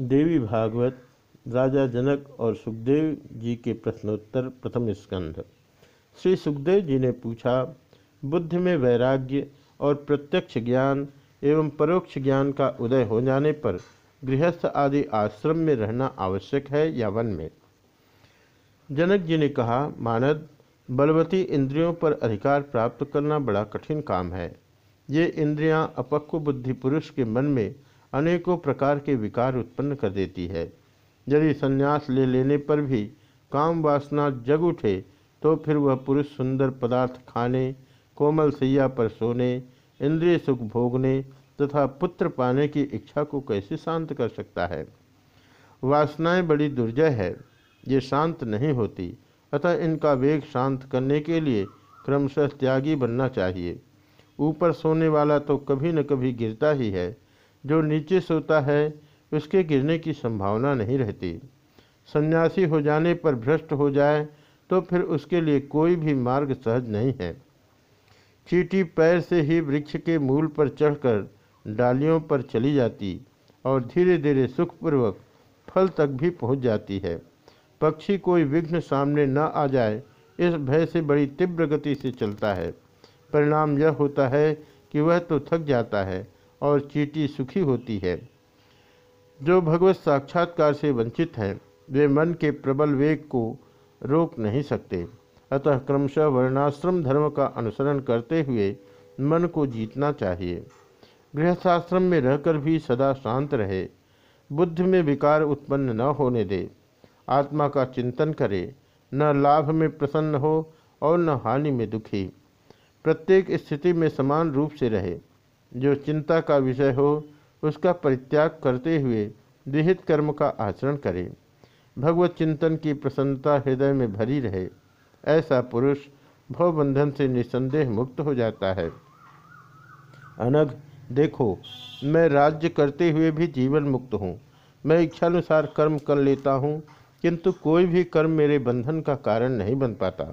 देवी भागवत, राजा जनक और सुखदेव जी के प्रश्नोत्तर प्रथम स्कंध। श्री सुखदेव जी ने पूछा, बुद्धि में वैराग्य और प्रत्यक्ष ज्ञान एवं परोक्ष ज्ञान का उदय हो जाने पर गृहस्थ आदि आश्रम में रहना आवश्यक है या वन में? जनक जी ने कहा, मानद, बलवती इंद्रियों पर अधिकार प्राप्त करना बड़ा कठिन काम है। ये इंद्रियाँ अपक्व बुद्धि पुरुष के मन में अनेकों प्रकार के विकार उत्पन्न कर देती है। यदि संन्यास ले लेने पर भी काम वासना जग उठे तो फिर वह पुरुष सुंदर पदार्थ खाने, कोमल सैया पर सोने, इंद्रिय सुख भोगने तथा पुत्र पाने की इच्छा को कैसे शांत कर सकता है? वासनाएँ बड़ी दुर्जय है, ये शांत नहीं होती, अतः इनका वेग शांत करने के लिए क्रमशः त्यागी बनना चाहिए। ऊपर सोने वाला तो कभी न कभी गिरता ही है जो नीचे सोता है, उसके गिरने की संभावना नहीं रहती। सन्यासी हो जाने पर भ्रष्ट हो जाए तो फिर उसके लिए कोई भी मार्ग सहज नहीं है। चीटी पैर से ही वृक्ष के मूल पर चढ़कर डालियों पर चली जाती और धीरे धीरे सुखपूर्वक फल तक भी पहुँच जाती है। पक्षी कोई विघ्न सामने न आ जाए, इस भय से बड़ी तीव्र गति से चलता है। परिणाम यह होता है कि वह तो थक जाता है और चीटी सुखी होती है। जो भगवत साक्षात्कार से वंचित हैं, वे मन के प्रबल वेग को रोक नहीं सकते। अतः क्रमशः वर्णाश्रम धर्म का अनुसरण करते हुए मन को जीतना चाहिए। गृहस्थाश्रम में रहकर भी सदा शांत रहे। बुद्ध में विकार उत्पन्न न होने दे। आत्मा का चिंतन करे। न लाभ में प्रसन्न हो और न हानि में दुखी। प्रत्येक स्थिति में समान रूप से रहे। जो चिंता का विषय हो, उसका परित्याग करते हुए विहित कर्म का आचरण करे। भगवत चिंतन की प्रसन्नता हृदय में भरी रहे। ऐसा पुरुष भवबंधन से निसंदेह मुक्त हो जाता है। अनग देखो, मैं राज्य करते हुए भी जीवन मुक्त हूँ। मैं इच्छानुसार कर्म कर लेता हूँ, किंतु कोई भी कर्म मेरे बंधन का कारण नहीं बन पाता।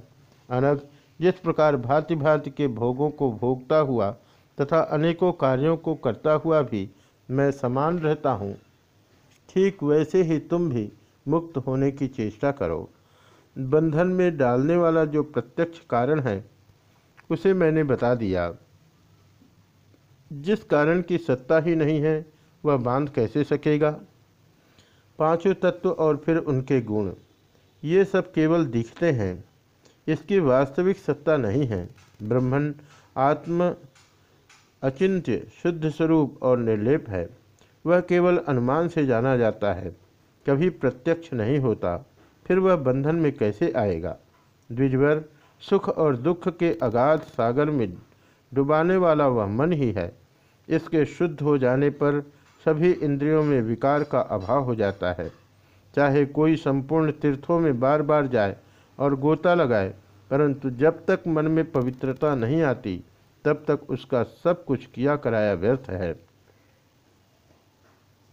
अनग जिस प्रकार भांति भांति के भोगों को भोगता हुआ तथा अनेकों कार्यों को करता हुआ भी मैं समान रहता हूँ। ठीक वैसे ही तुम भी मुक्त होने की चेष्टा करो। बंधन में डालने वाला जो प्रत्यक्ष कारण है, उसे मैंने बता दिया। जिस कारण की सत्ता ही नहीं है, वह बाँध कैसे सकेगा? पाँचों तत्व और फिर उनके गुण। ये सब केवल दिखते हैं। इसकी वास्तविक सत्ता नहीं है। ब्रह्मण आत्म अचिंत्य, शुद्ध स्वरूप और निर्लेप है। वह केवल अनुमान से जाना जाता है। कभी प्रत्यक्ष नहीं होता, फिर वह बंधन में कैसे आएगा? द्विजवर, सुख और दुख के अगाध सागर में डुबाने वाला वह मन ही है। इसके शुद्ध हो जाने पर सभी इंद्रियों में विकार का अभाव हो जाता है। चाहे कोई संपूर्ण तीर्थों में बार बार जाए और गोता लगाए, परंतु जब तक मन में पवित्रता नहीं आती तब तक उसका सब कुछ किया कराया व्यर्थ है।